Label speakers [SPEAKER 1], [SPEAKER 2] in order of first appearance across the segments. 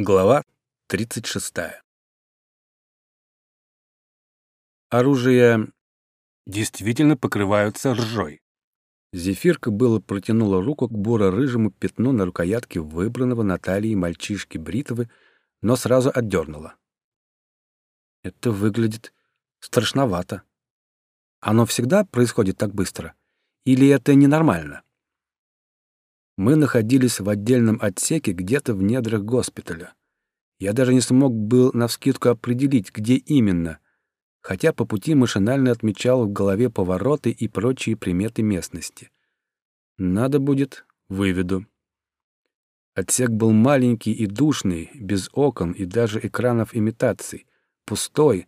[SPEAKER 1] Глава 36. Оружие действительно покрываются ржой. Зефирка было протянула руку к буро-рыжему пятну на рукоятке выбранного Натальей мальчишки Бритовы, но сразу отдернула. Это выглядит страшновато. Оно всегда происходит так быстро? Или это ненормально? Мы находились в отдельном отсеке где-то в недрах госпиталя. Я даже не смог был навскидку определить, где именно, хотя по пути машинально отмечал в голове повороты и прочие приметы местности. Надо будет, выведу. Отсек был маленький и душный, без окон и даже экранов имитаций, пустой,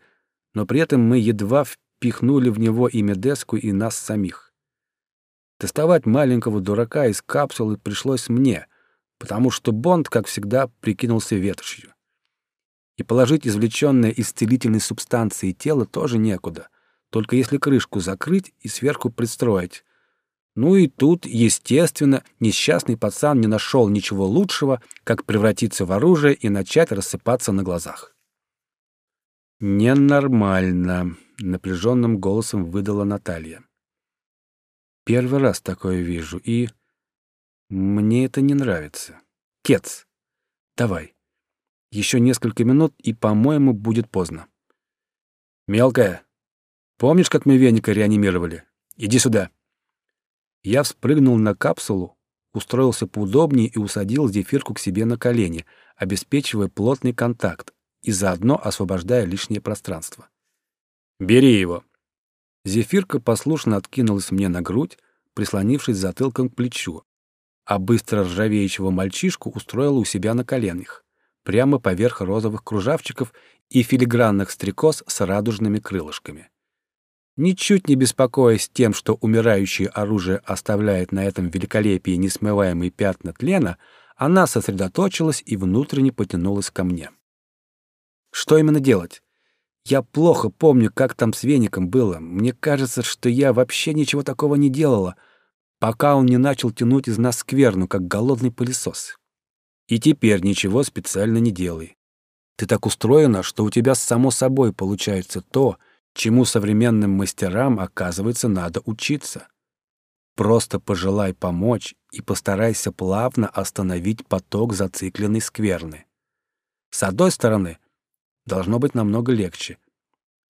[SPEAKER 1] но при этом мы едва впихнули в него и Медеску, и нас самих. Доставать маленького дурака из капсулы пришлось мне, потому что Бонд, как всегда, прикинулся ветошью. И положить извлеченное из целительной субстанции тело тоже некуда, только если крышку закрыть и сверху пристроить. Ну и тут, естественно, несчастный пацан не нашел ничего лучшего, как превратиться в оружие и начать рассыпаться на глазах. «Ненормально», — напряженным голосом выдала Наталья. Первый раз такое вижу, и... Мне это не нравится. Кец, давай. Еще несколько минут, и, по-моему, будет поздно. Мелкая, помнишь, как мы веника реанимировали? Иди сюда. Я вспрыгнул на капсулу, устроился поудобнее и усадил зефирку к себе на колени, обеспечивая плотный контакт и заодно освобождая лишнее пространство. «Бери его», Зефирка послушно откинулась мне на грудь, прислонившись затылком к плечу, а быстро ржавеющего мальчишку устроила у себя на коленях, прямо поверх розовых кружавчиков и филигранных стрекоз с радужными крылышками. Ничуть не беспокоясь тем, что умирающее оружие оставляет на этом великолепии несмываемые пятна тлена, она сосредоточилась и внутренне потянулась ко мне. Что именно делать? Я плохо помню, как там с веником было. Мне кажется, что я вообще ничего такого не делала, пока он не начал тянуть из нас скверну, как голодный пылесос. И теперь ничего специально не делай. Ты так устроена, что у тебя само собой получается то, чему современным мастерам, оказывается, надо учиться. Просто пожелай помочь и постарайся плавно остановить поток зацикленной скверны. С одной стороны — должно быть намного легче.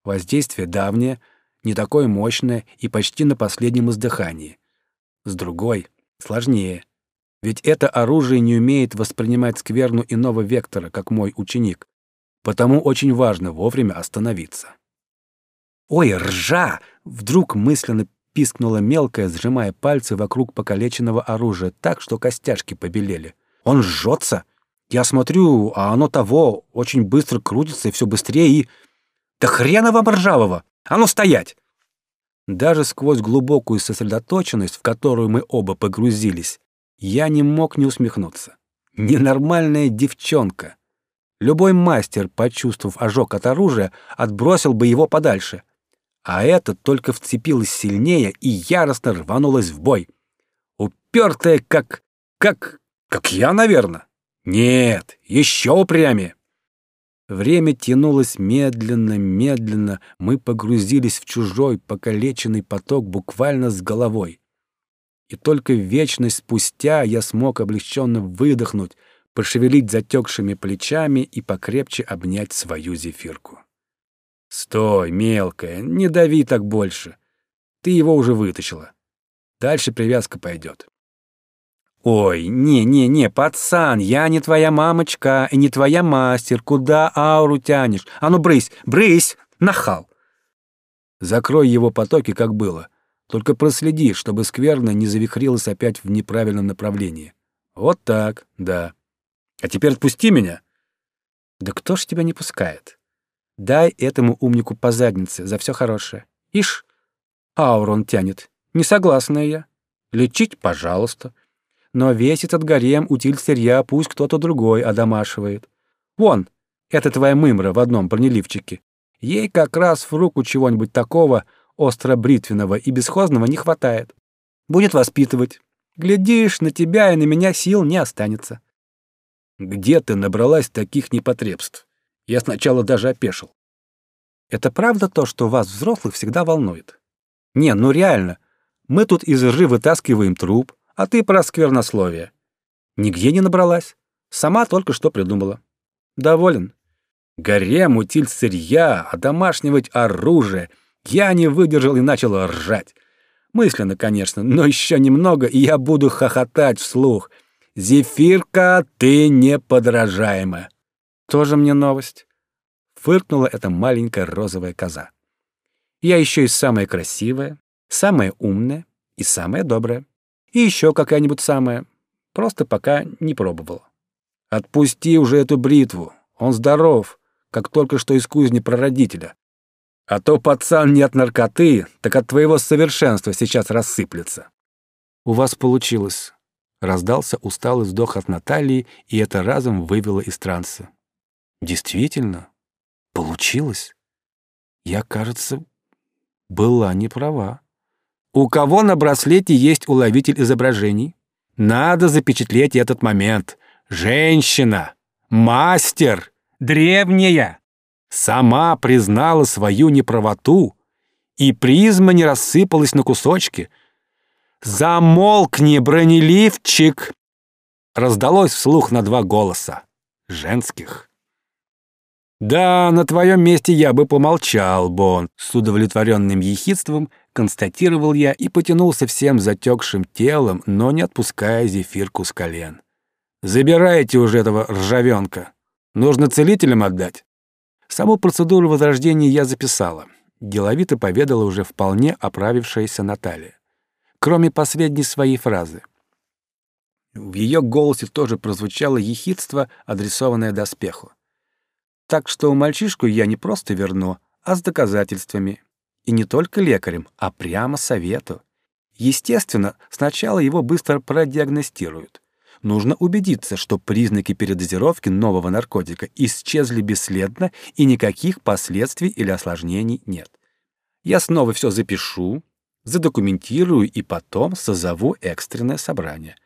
[SPEAKER 1] Воздействие давнее, не такое мощное и почти на последнем издыхании. С другой — сложнее. Ведь это оружие не умеет воспринимать скверну иного вектора, как мой ученик. Потому очень важно вовремя остановиться. «Ой, ржа!» — вдруг мысленно пискнула мелкая, сжимая пальцы вокруг покалеченного оружия так, что костяшки побелели. «Он жжется!» Я смотрю, а оно того очень быстро крутится и все быстрее, и... Да хрена вам ржавого! А ну стоять! Даже сквозь глубокую сосредоточенность, в которую мы оба погрузились, я не мог не усмехнуться. Ненормальная девчонка. Любой мастер, почувствовав ожог от оружия, отбросил бы его подальше. А эта только вцепилась сильнее и яростно рванулась в бой. Упертая, как... как... как я, наверное. Нет, еще упрямее. Время тянулось медленно, медленно, мы погрузились в чужой, покалеченный поток буквально с головой. И только вечность спустя я смог облегченно выдохнуть, пошевелить затекшими плечами и покрепче обнять свою зефирку. «Стой, мелкая, не дави так больше. Ты его уже вытащила. Дальше привязка пойдет. «Ой, не-не-не, пацан, я не твоя мамочка и не твоя мастер. Куда ауру тянешь? А ну, брысь, брысь, нахал!» Закрой его потоки, как было. Только проследи, чтобы скверно не завихрилась опять в неправильном направлении. Вот так, да. А теперь отпусти меня. Да кто ж тебя не пускает? Дай этому умнику по заднице за все хорошее. Ишь, ауру он тянет. Не согласна я. Лечить, пожалуйста но весь этот гарем утиль сырья пусть кто-то другой одомашивает. Вон, это твоя мымра в одном бронеливчике. Ей как раз в руку чего-нибудь такого остро-бритвенного и бесхозного не хватает. Будет воспитывать. Глядишь, на тебя и на меня сил не останется. Где ты набралась таких непотребств? Я сначала даже опешил.
[SPEAKER 2] Это правда то, что вас, взрослых, всегда волнует? Не, ну реально. Мы тут из ржи вытаскиваем труп, а ты про сквернословие. Нигде не набралась. Сама только что придумала. Доволен?
[SPEAKER 1] Гарем, утиль сырья, одомашнивать оружие. Я не выдержал и начал ржать. Мысленно, конечно, но еще немного, и я буду хохотать вслух. «Зефирка, ты неподражаема!»
[SPEAKER 2] «Тоже мне новость», — фыркнула эта маленькая розовая коза. «Я еще и самая красивая, самая умная и самая добрая. И еще какая-нибудь самая. Просто пока не пробовала».
[SPEAKER 1] «Отпусти уже эту бритву, он здоров, как только что из кузни прародителя. А то пацан не от наркоты, так от твоего совершенства сейчас рассыплется».
[SPEAKER 2] «У вас получилось», Раздался усталый вздох от Натальи, и это разом вывело из транса. Действительно, получилось. Я, кажется, была не права.
[SPEAKER 1] У кого на браслете есть уловитель изображений? Надо запечатлеть этот момент. Женщина, мастер, древняя, сама признала свою неправоту, и призма не рассыпалась на кусочки, «Замолкни, бронеливчик!» Раздалось вслух на два голоса. Женских. «Да, на твоем месте я бы помолчал, Бон», с удовлетворенным ехидством констатировал я и потянулся всем затекшим телом, но не отпуская зефирку с колен. «Забирайте уже этого ржавенка. Нужно целителям отдать». Саму процедуру возрождения я записала. Деловито поведала уже вполне оправившаяся Наталья кроме последней своей фразы. В ее голосе тоже прозвучало ехидство, адресованное доспеху. Так что мальчишку я не просто верну, а с доказательствами. И не только лекарем, а прямо совету. Естественно, сначала его быстро продиагностируют. Нужно убедиться, что признаки передозировки нового наркотика исчезли бесследно и никаких последствий или осложнений нет. Я снова все запишу, задокументирую и потом созову экстренное собрание,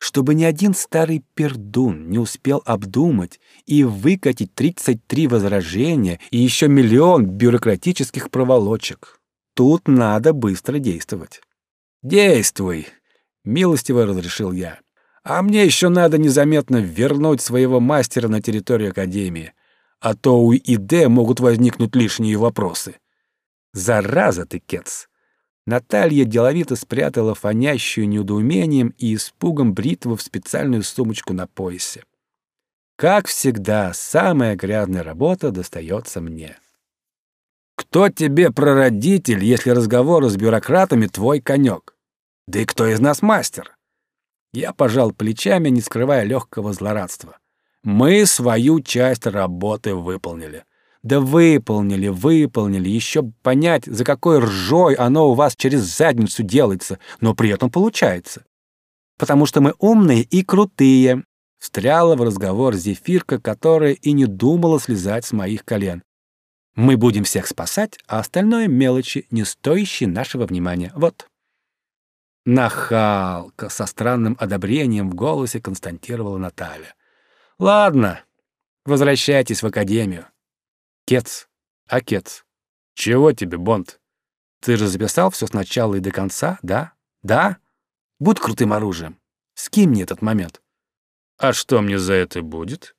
[SPEAKER 1] чтобы ни один старый пердун не успел обдумать и выкатить 33 возражения и еще миллион бюрократических проволочек. Тут надо быстро действовать. «Действуй!» — милостиво разрешил я. «А мне еще надо незаметно вернуть своего мастера на территорию Академии, а то у ИД могут возникнуть лишние вопросы». «Зараза ты, Кетс!» Наталья деловито спрятала фонящую недоумением и испугом бритву в специальную сумочку на поясе. Как всегда, самая грязная работа достается мне. Кто тебе прародитель, если разговоры с бюрократами твой конек? Да и кто из нас мастер? Я пожал плечами, не скрывая легкого злорадства. Мы свою часть работы выполнили. Да выполнили, выполнили, еще понять, за какой ржой оно у вас через задницу делается, но при этом получается. Потому что мы умные и крутые. Встряла в разговор зефирка, которая и не думала слезать с моих колен. Мы будем всех спасать, а остальное мелочи, не стоящие нашего внимания. Вот. Нахалка со странным одобрением в голосе констатировала Наталья. Ладно, возвращайтесь в академию. Кец. А Кец? Чего тебе, Бонд? Ты же записал все сначала и до конца, да? Да? Будь крутым оружием. Скинь мне этот момент. А что мне за это будет?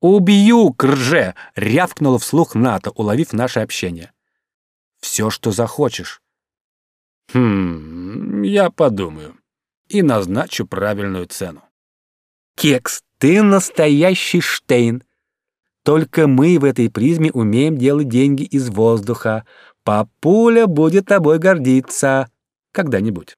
[SPEAKER 1] «Убью, крже!» — рявкнула вслух Ната, уловив наше общение. «Все, что захочешь». «Хм, я подумаю и назначу правильную цену». «Кекс, ты настоящий Штейн!» Только мы в этой призме умеем делать деньги из воздуха. Папуля будет тобой гордиться когда-нибудь.